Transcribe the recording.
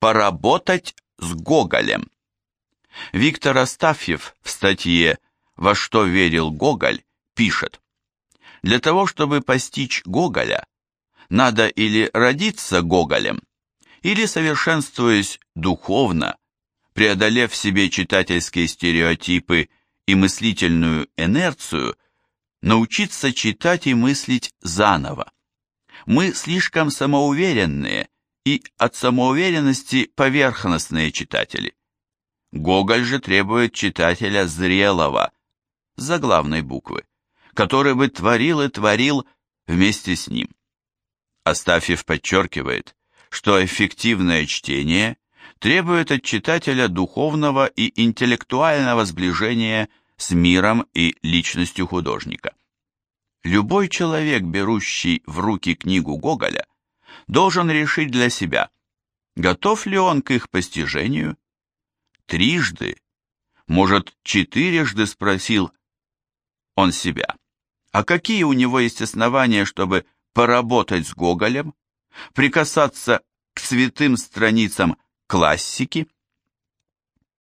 Поработать с Гоголем. Виктор Астафьев в статье «Во что верил Гоголь» пишет, «Для того, чтобы постичь Гоголя, надо или родиться Гоголем, или, совершенствуясь духовно, преодолев в себе читательские стереотипы и мыслительную инерцию, научиться читать и мыслить заново. Мы слишком самоуверенные и от самоуверенности поверхностные читатели. Гоголь же требует читателя зрелого, заглавной буквы, который бы творил и творил вместе с ним. Астафьев подчеркивает, что эффективное чтение требует от читателя духовного и интеллектуального сближения с миром и личностью художника. Любой человек, берущий в руки книгу Гоголя, должен решить для себя, готов ли он к их постижению. Трижды, может, четырежды спросил он себя, а какие у него есть основания, чтобы поработать с Гоголем, прикасаться к святым страницам классики,